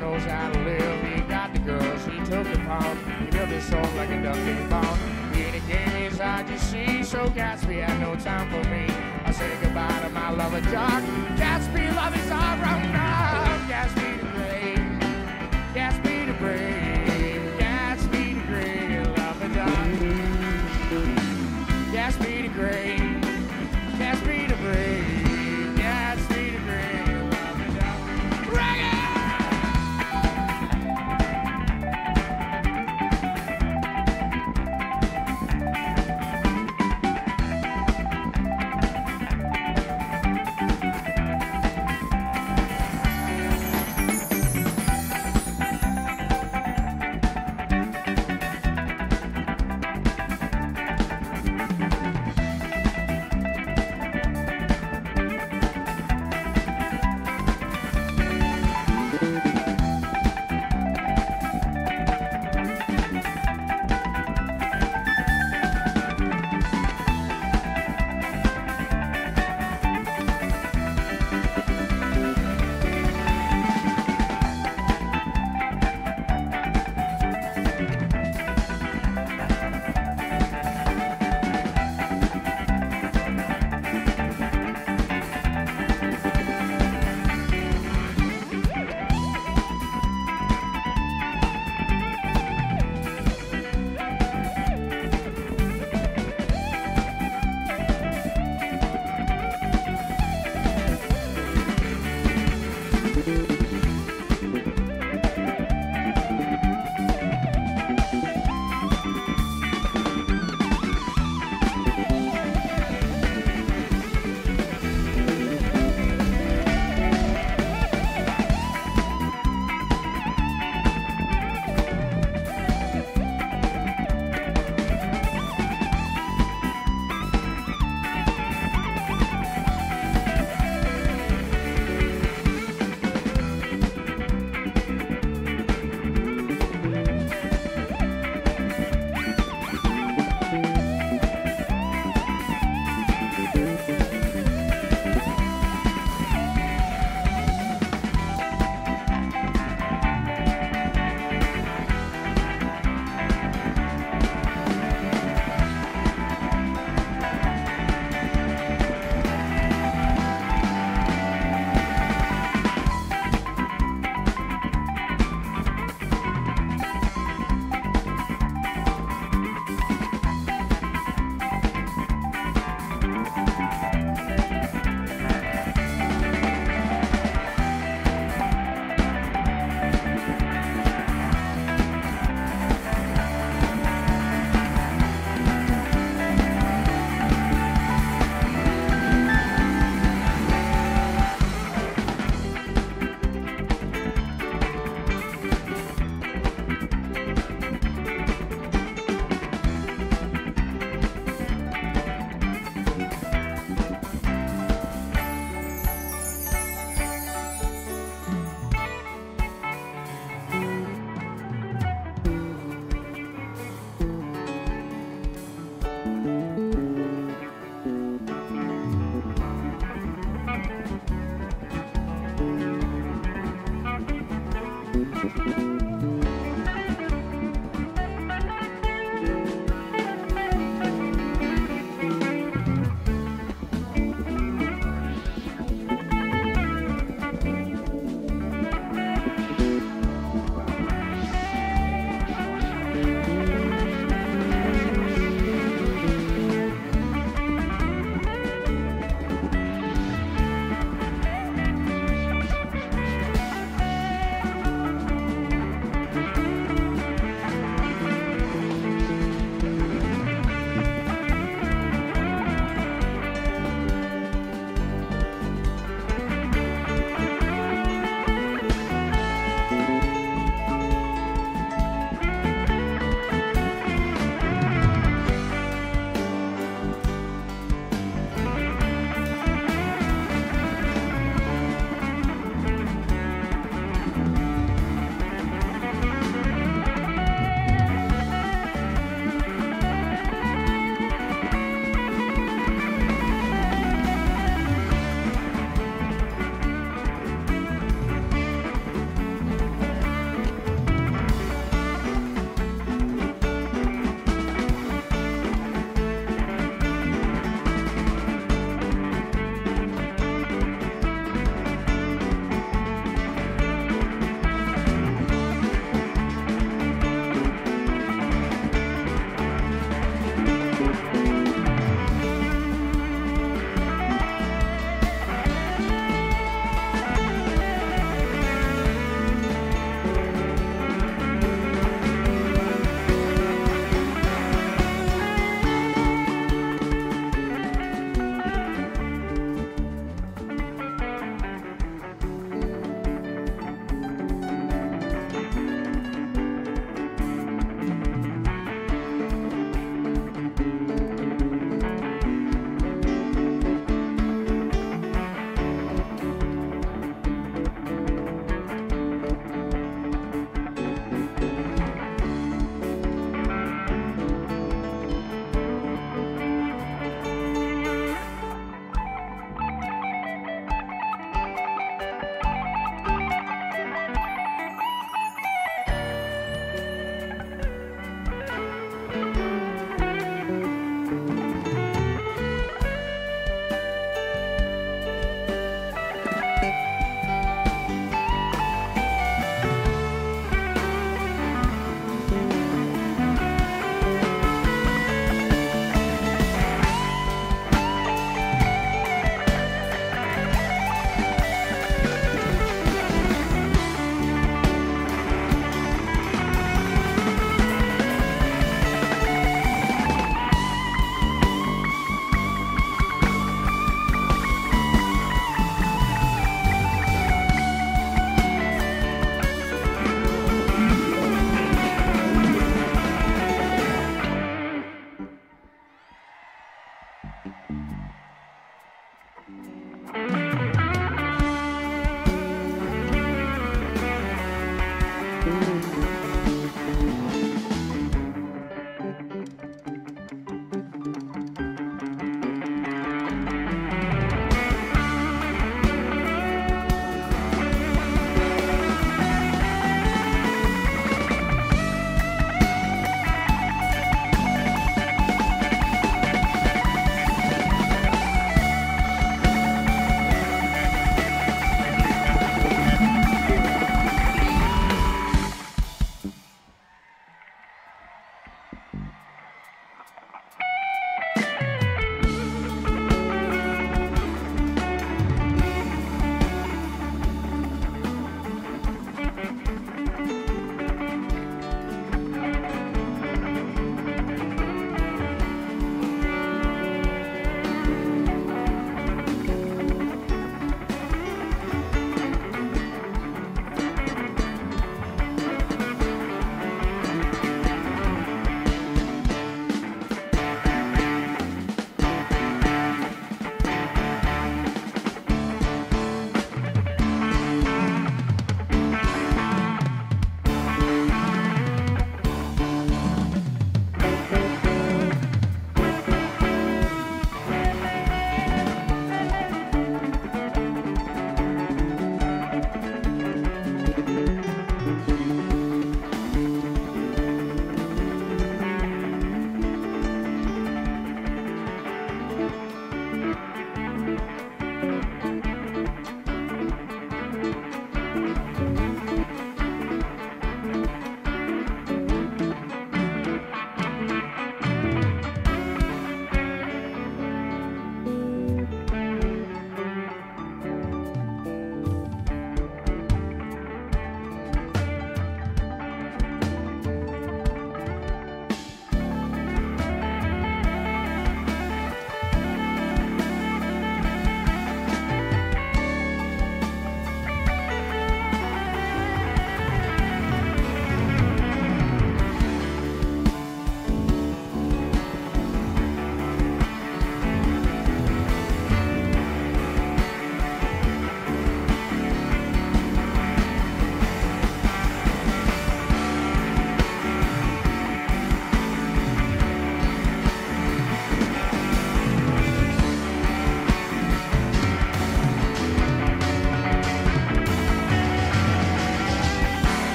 knows how to live. He got the girls, he took the pound. He built his soul like a duck in pound. He a game his eyes to see, so Gatsby had no time for me. I say goodbye to my lover, Jock. Gatsby, love is all wrong now.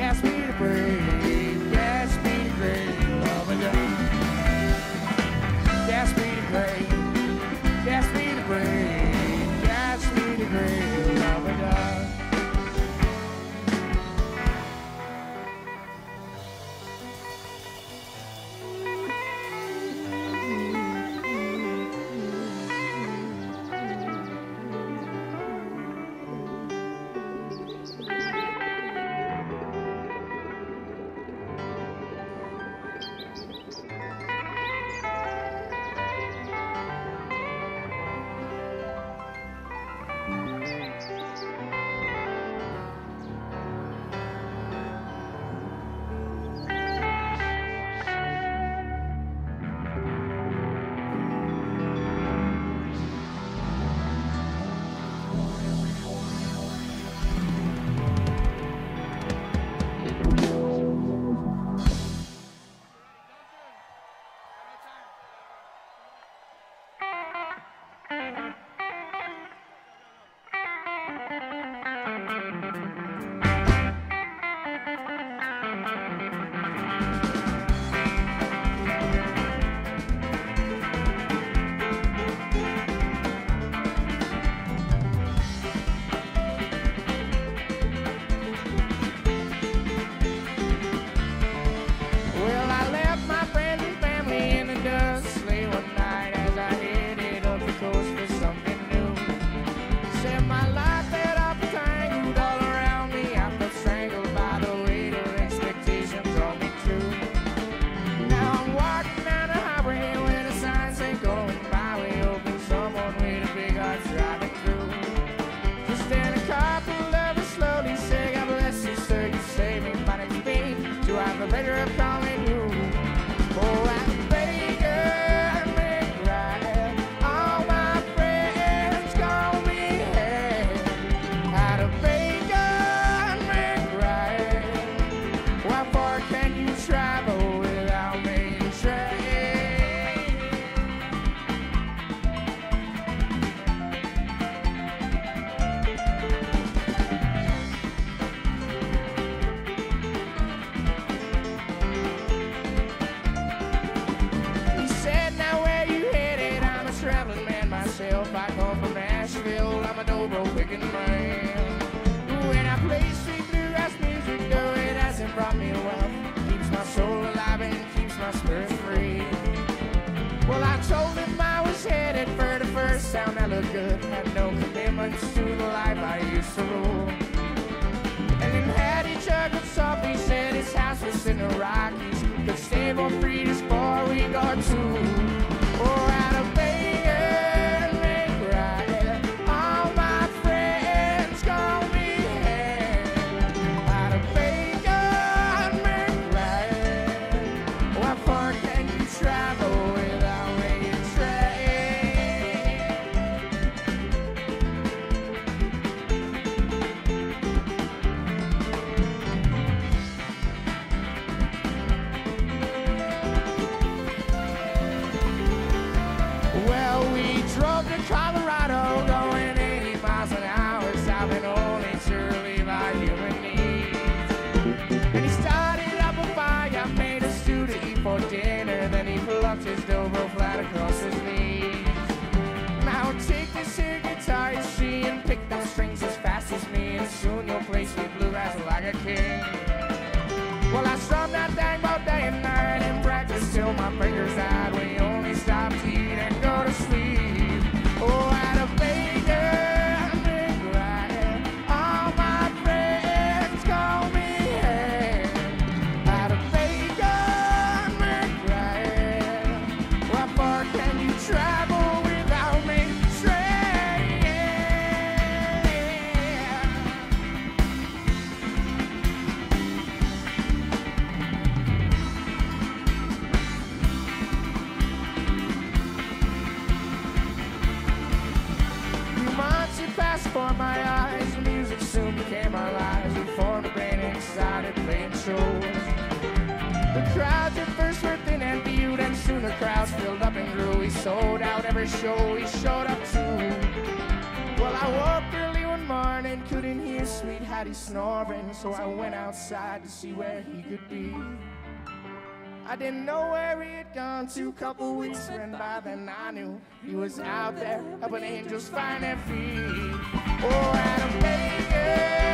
asked me to pray. sound elegant, had no commitments to the life I used to rule. And then had a jug of coffee, said his house was in the Rockies. Could save on free this bar we got to. Oh, over flat across his knees. Now take this here guitar you see and pick those strings as fast as me, and soon you'll play sweet bluegrass like a king. Well, I strum that thing all day and night and practice till my fingers out. crowds filled up and grew. He sold out every show he showed up to. Well, I woke early one morning, couldn't hear sweet Hattie snoring, so I went outside to see where he could be. I didn't know where he had gone to. Couple weeks went by, then I knew he was out there helping angels find their feet. Oh, Adam Baker.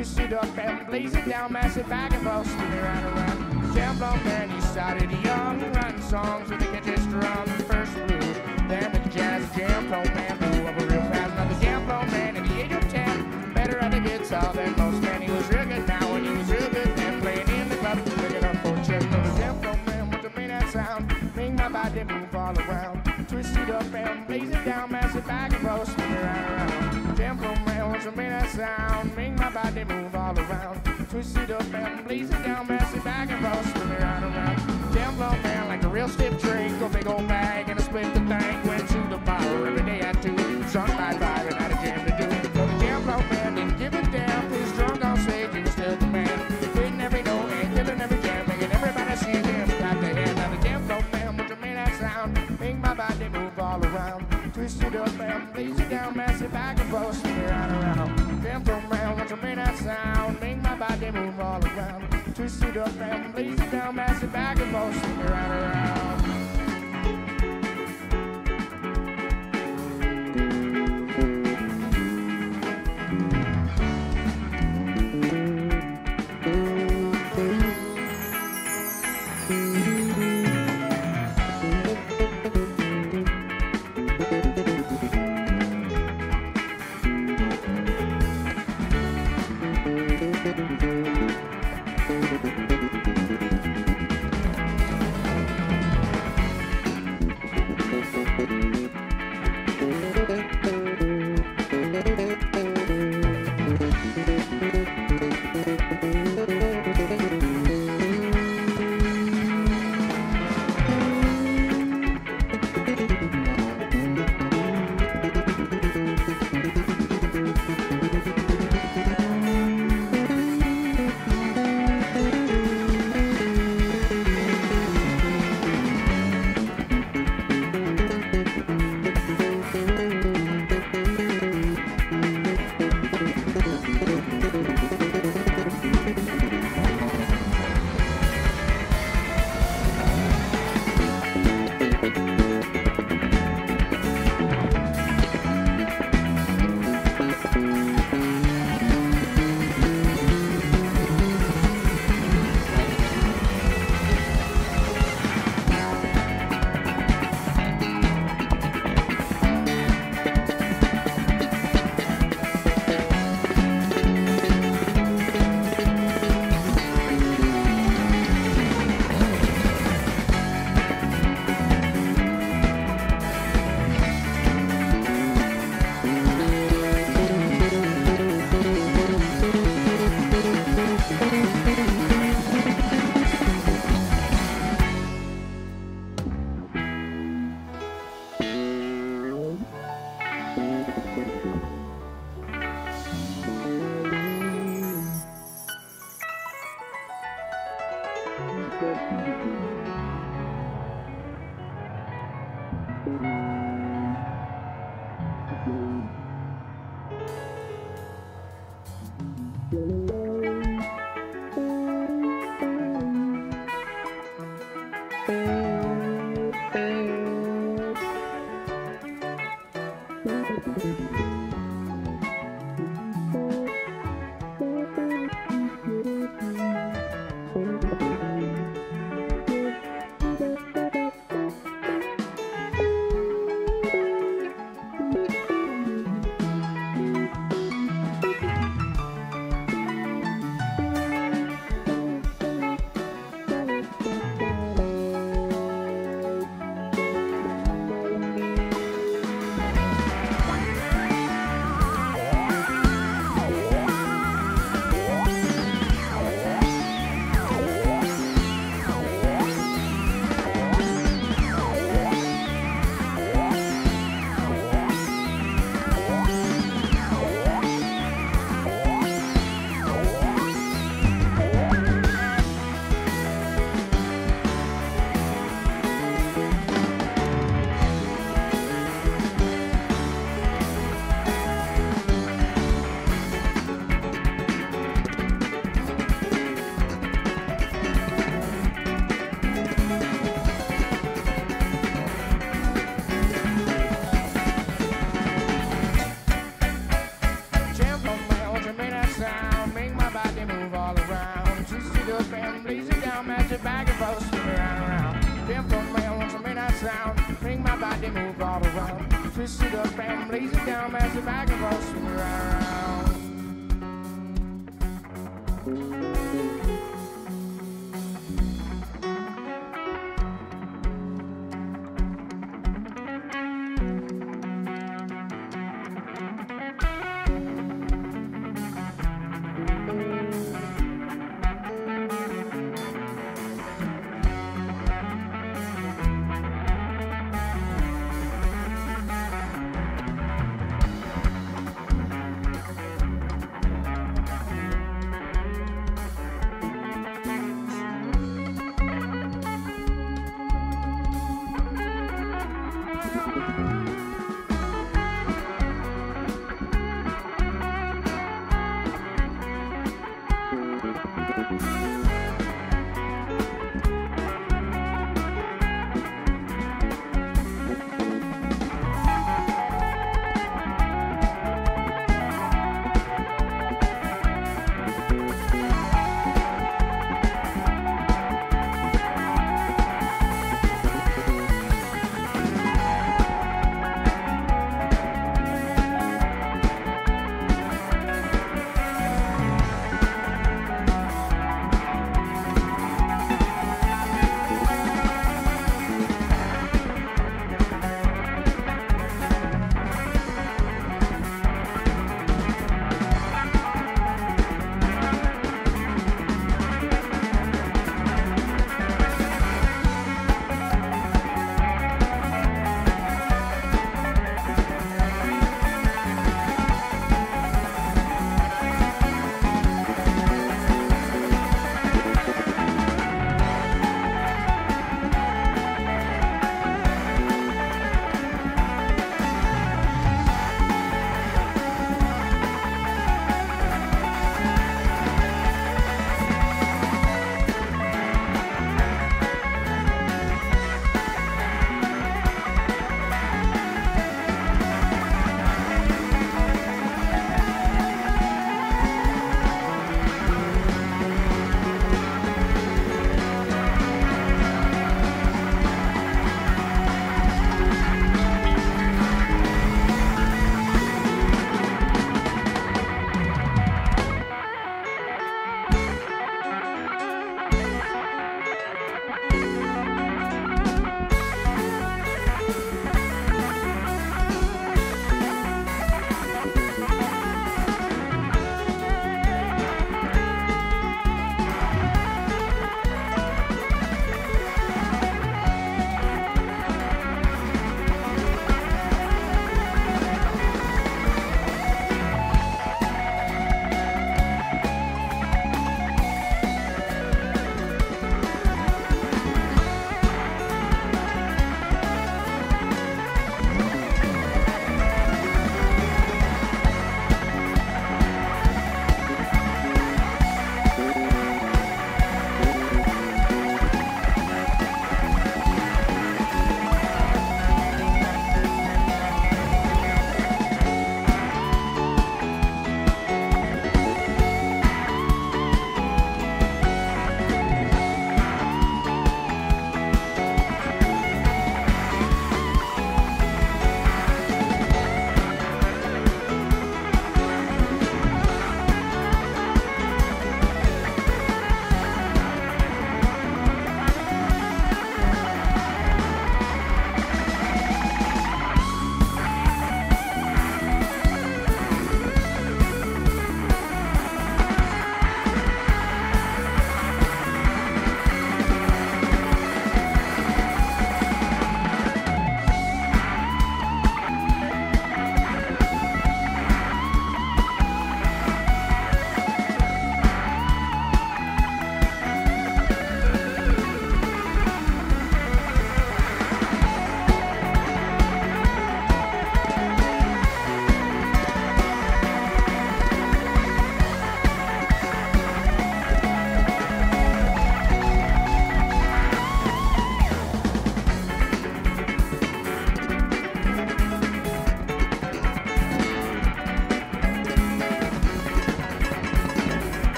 Around. Twist it up and blaze it down. And forth. Spin it right around. Jam flow man, he started young. Writing songs with the catchy drum. First blues. Then with the jazz jam flow man blew up a real fast. Now the jam flow man at the age of 10. Better at the guitar than most men. He was real good now and he was real good then. Playing in the club. Picking up for chips. Now the jam flow man wants to make that sound. Make my body move all around. Twist it up and blaze it down. And forth. Spin it right around. Jam flow man to make that sound. Make my body move all around. Twist it up and blaze it down. Mash it back and forth. Spin it right around. Jam flow man like a real stiff drink. A big old bag and a split the thing. Went to the bar every day at two. Sung by five and had a jam to do. So the jam flow man didn't give a damn. He's drunk on stage. He still the man. Hitting every note and killing every jam. Making everybody see him. Clap their hands. Now the jam flow man wants to make that sound. Make my body move all around. Twist it up wants that sound. Make my body move all around. Twist it up and blaze down. Mash it back and. Spin it around. sit up and blaze it down, massive bag of us around.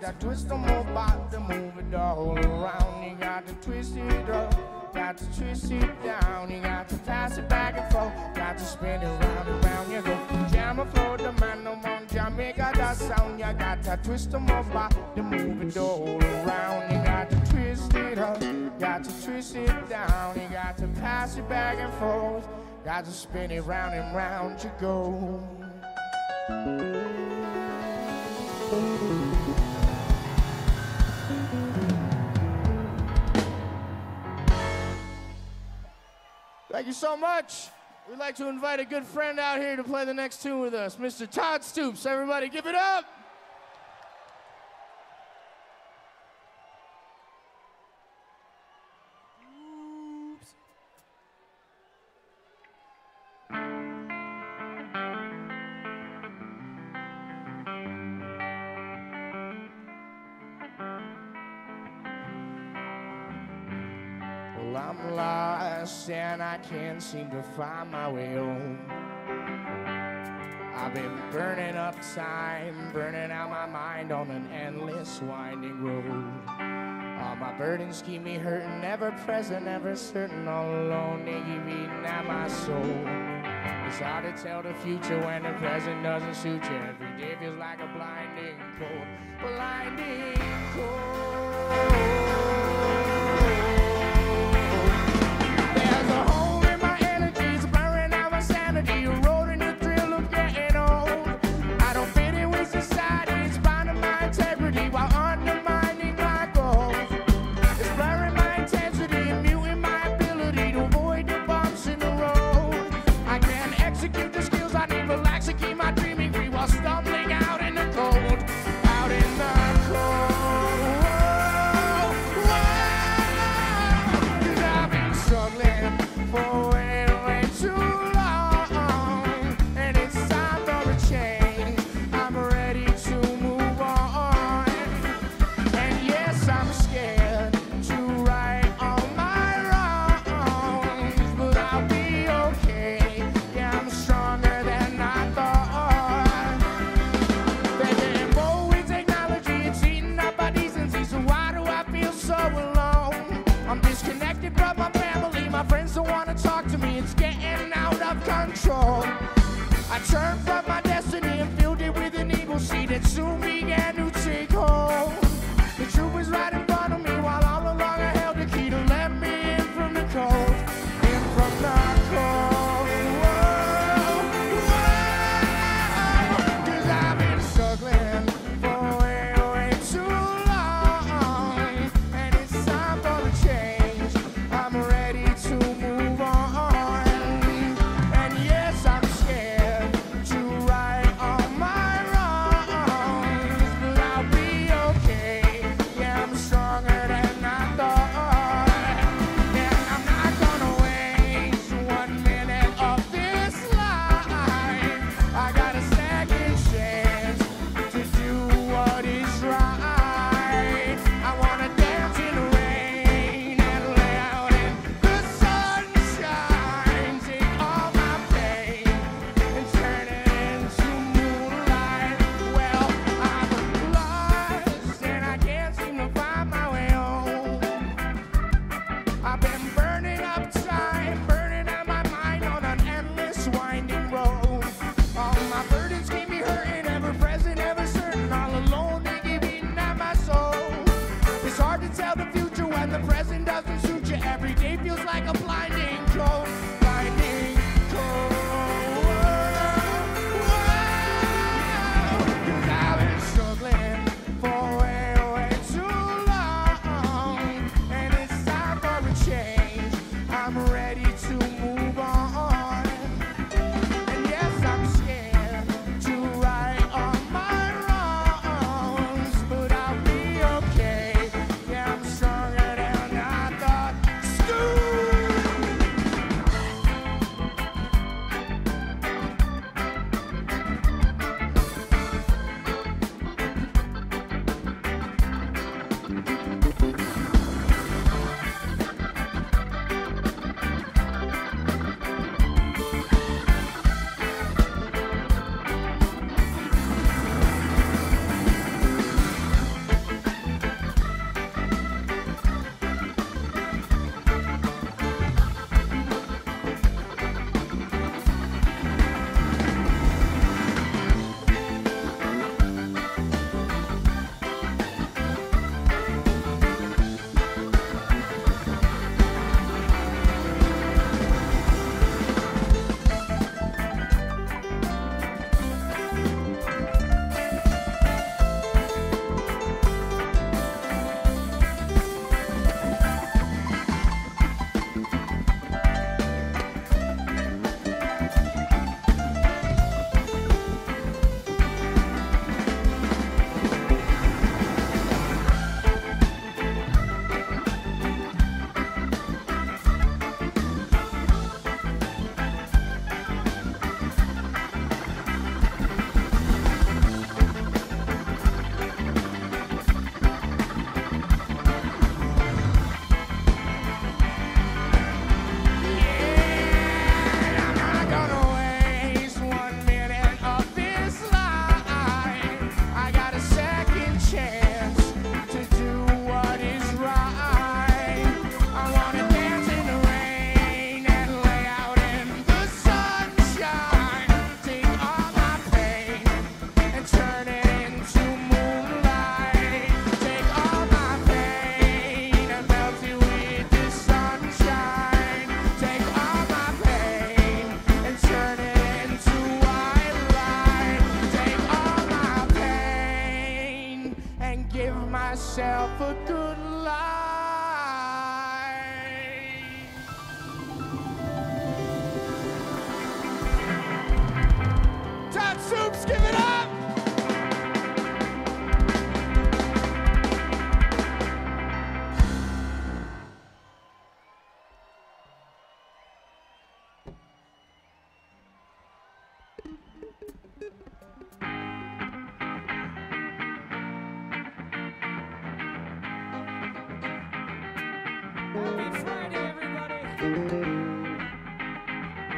Got to twist them about to move it all around. You got to twist it up, got to twist it down. You got to pass it back and forth, got to spin it round and round. You go jam a floor, the man no more Jamaica that sound. You got to twist them about to move it all around. You got to twist it up, got to twist it down. You got to pass it back and forth, got to spin it round and round. You go. Thank you so much. We'd like to invite a good friend out here to play the next tune with us, Mr. Todd Stoops. Everybody give it up. Can't seem to find my way home. I've been burning up time, burning out my mind on an endless winding road. All my burdens keep me hurting, never present, never certain, all alone, they keep eating at my soul. It's hard to tell the future when the present doesn't suit you. Every day feels like a blinding cold, blinding cold.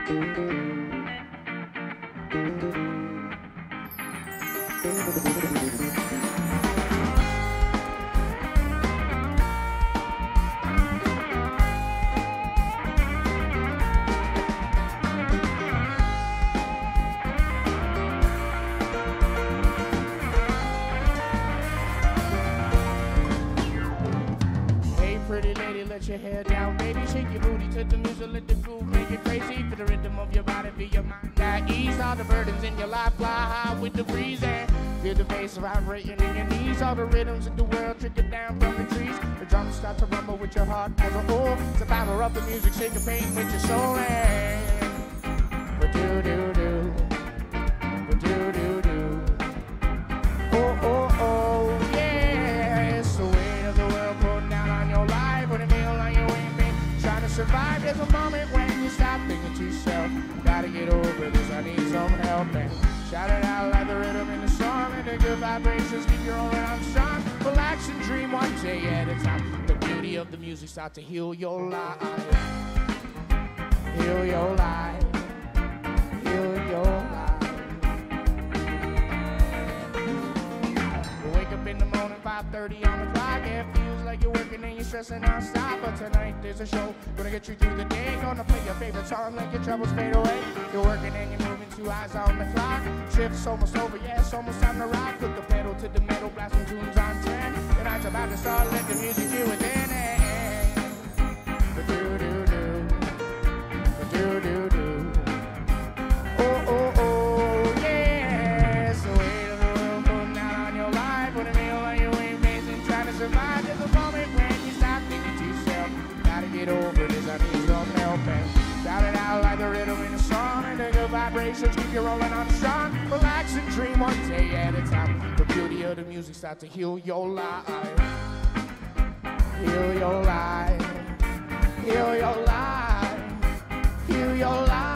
Your bass vibrating in your knees. All the rhythms of the world trickle down from the trees. The drums start to rumble with your heart as a whole. So power up the music, shake a pain with your soul and do do do. But do do do. Oh oh oh, yeah. It's the weight of the world pulling down on your life. What a meal on your way. Trying to survive. There's a moment when you stop thinking to yourself, gotta get over this, I need some help. And shout it out vibrations keep your own I'm strong. Relax and dream one day at a time. The beauty of the music start to heal your life. Heal your life. Heal your life. wake up in the morning, 5.30 on the clock, it feels like you're working and you're stressing non-stop. But tonight there's a show, gonna get you through the day. Gonna play your favorite song, make your troubles fade away. You're working and you're moving, two eyes on the clock. Shift's almost over, yeah, it's almost time to rock. Put the pedal to the metal, blasting tunes on 10. The night's about to start, let the music within it. Do do do, do vibrations keep you rolling on strong. Relax and dream one day at a time. The beauty of the music starts to heal your life. Heal your life. Heal your life. Heal your life.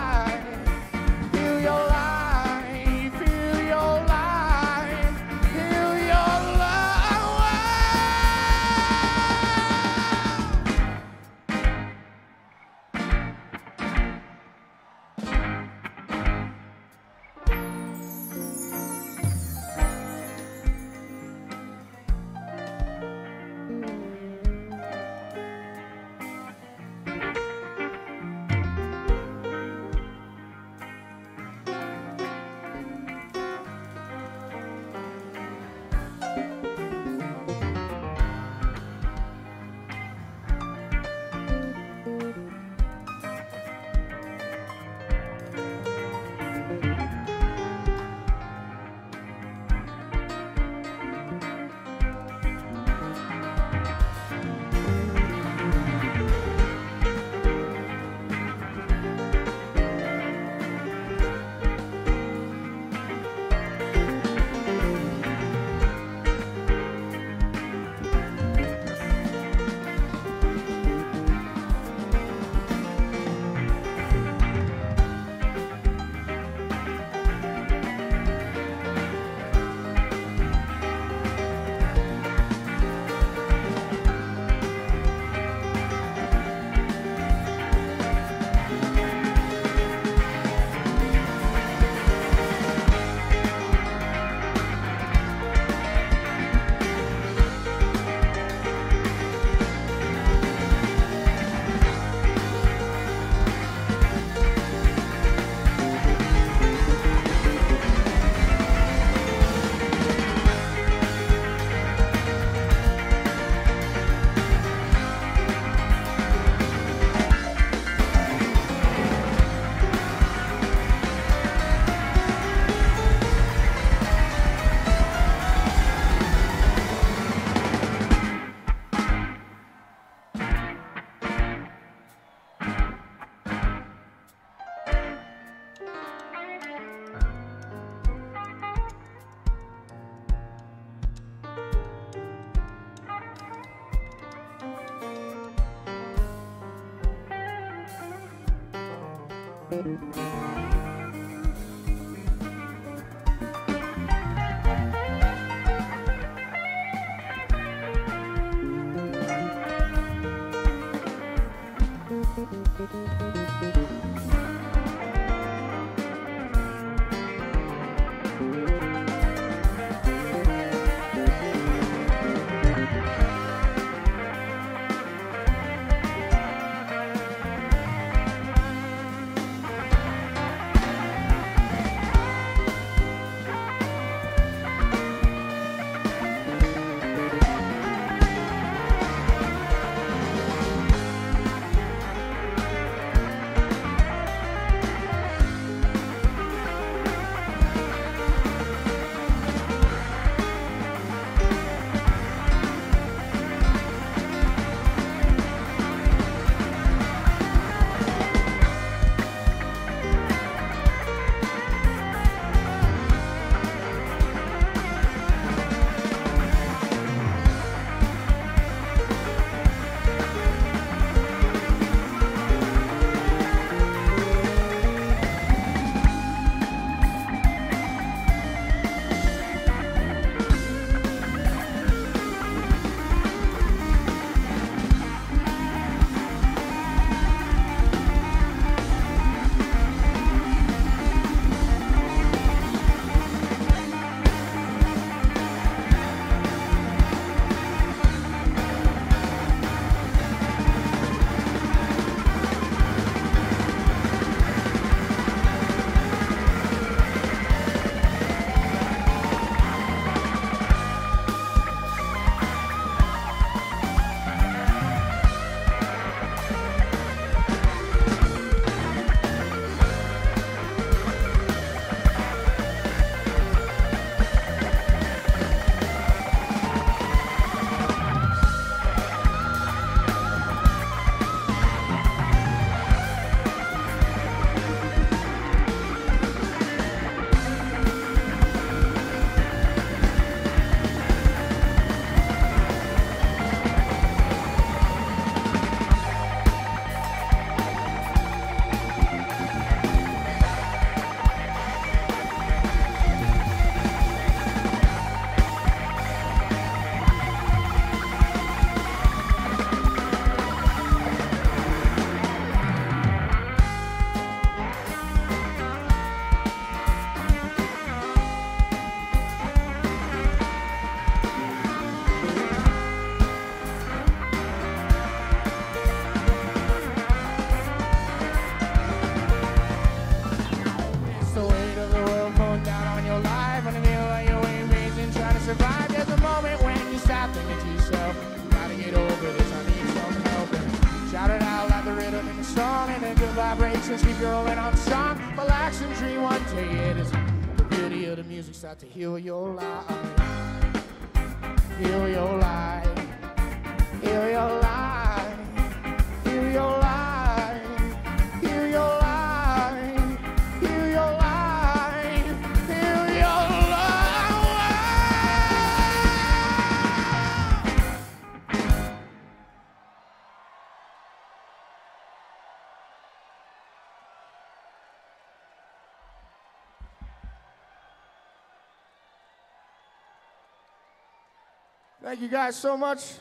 Guys so much.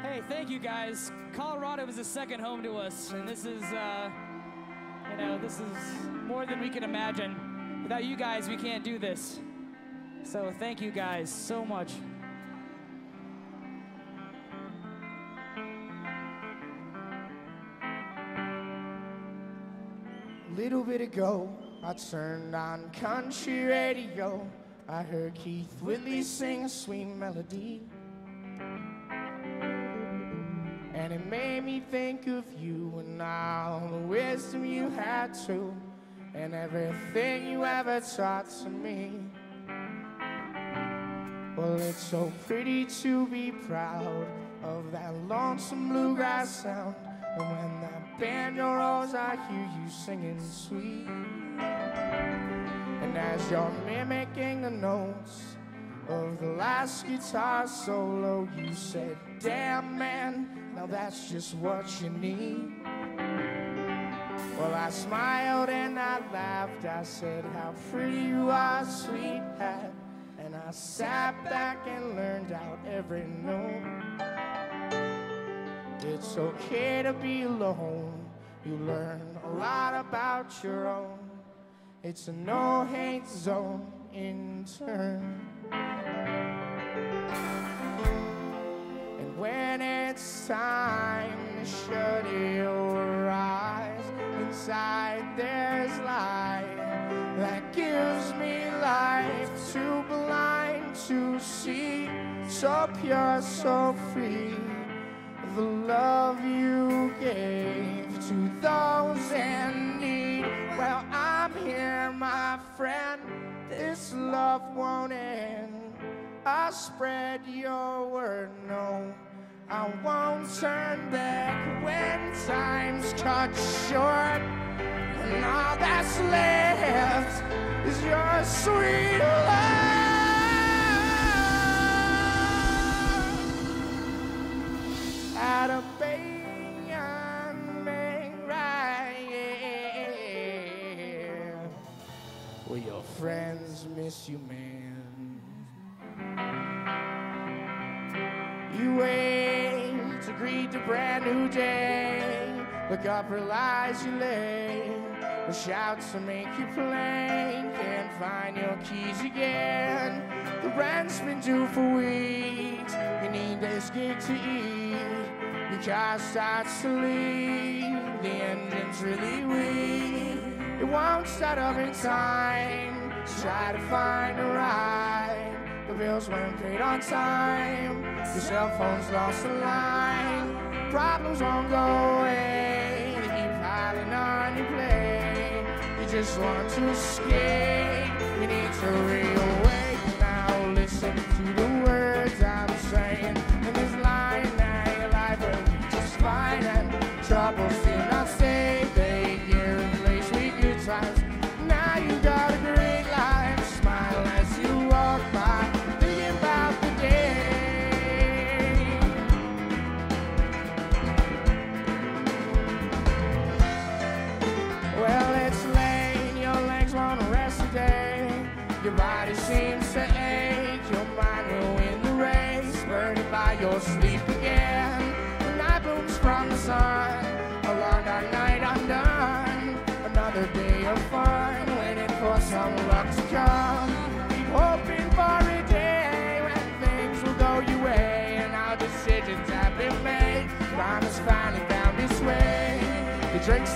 Hey, thank you guys. Colorado is a second home to us, and this is, uh, you know, this is more than we can imagine. Without you guys, we can't do this. So thank you guys so much. Little bit ago, I turned on country radio. I heard Keith Whitley sing a sweet melody. And it made me think of you and all the wisdom you had to, and everything you ever taught to me. Well, it's so pretty to be proud of that lonesome bluegrass sound. And when that banjo rolls, I hear you singing sweet. And as you're mimicking the notes, of the last guitar solo. You said, Damn, man, now that's just what you need. Well, I smiled and I laughed. I said, How pretty you are, sweetheart. And I sat back and learned out every note. It's okay to be alone. You learn a lot about your own. It's a no hate zone in turn. And when it's time to shut your eyes, inside there's light that gives me life too blind to see, so pure, so free. The love you gave to those in need. Well, I'm here, my friend. This love won't end. I'll spread your word, no. I won't turn back when time's cut short. And all that's left is your sweet love. At a band make right. Well, your friends miss you, man. You wait to greet the brand new day. Look up, realize you late. The shouts to make you plain. Can't find your keys again. The rent's been due for weeks. You need this gig to eat. Your car starts to leak. The engine's really weak. It won't start up in time. Try to find a ride. The bills weren't paid on time. Your cell phone's lost a line. Problems won't go away. They keep piling on your plate. You just want to escape. You need to reawake.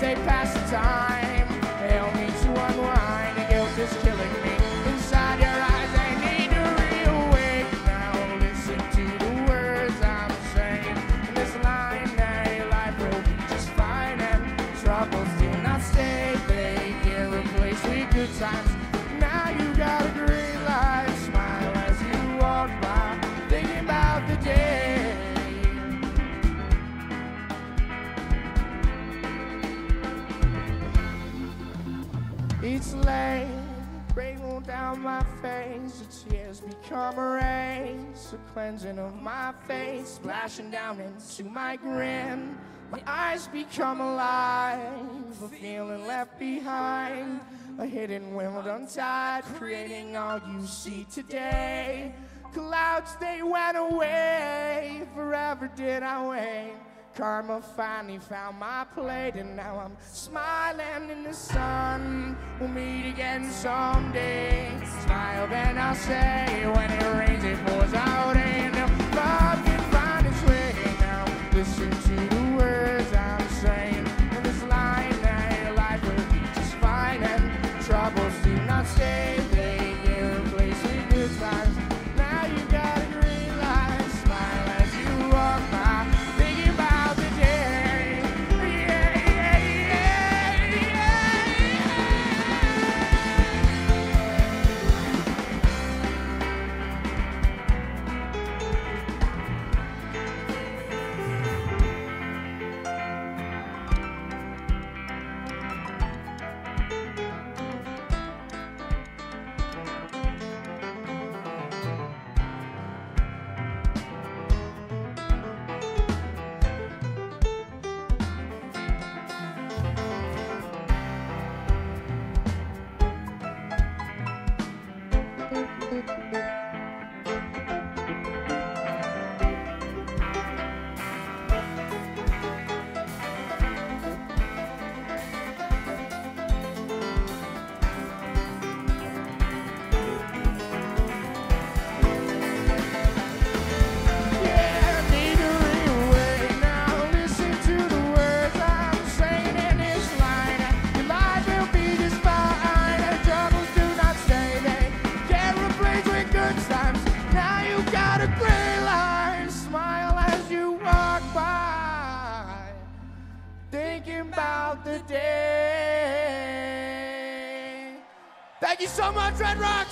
They pass the time, the cleansing of my face, splashing down into my grin. My eyes become alive, a feeling left behind. A hidden wind untied, creating all you see today. Clouds they went away, forever did I wait. Karma finally found my plate, and now I'm smiling in the sun. We'll meet again someday. Smile, then I'll say, when it rains, it pours out, and Red Rocks.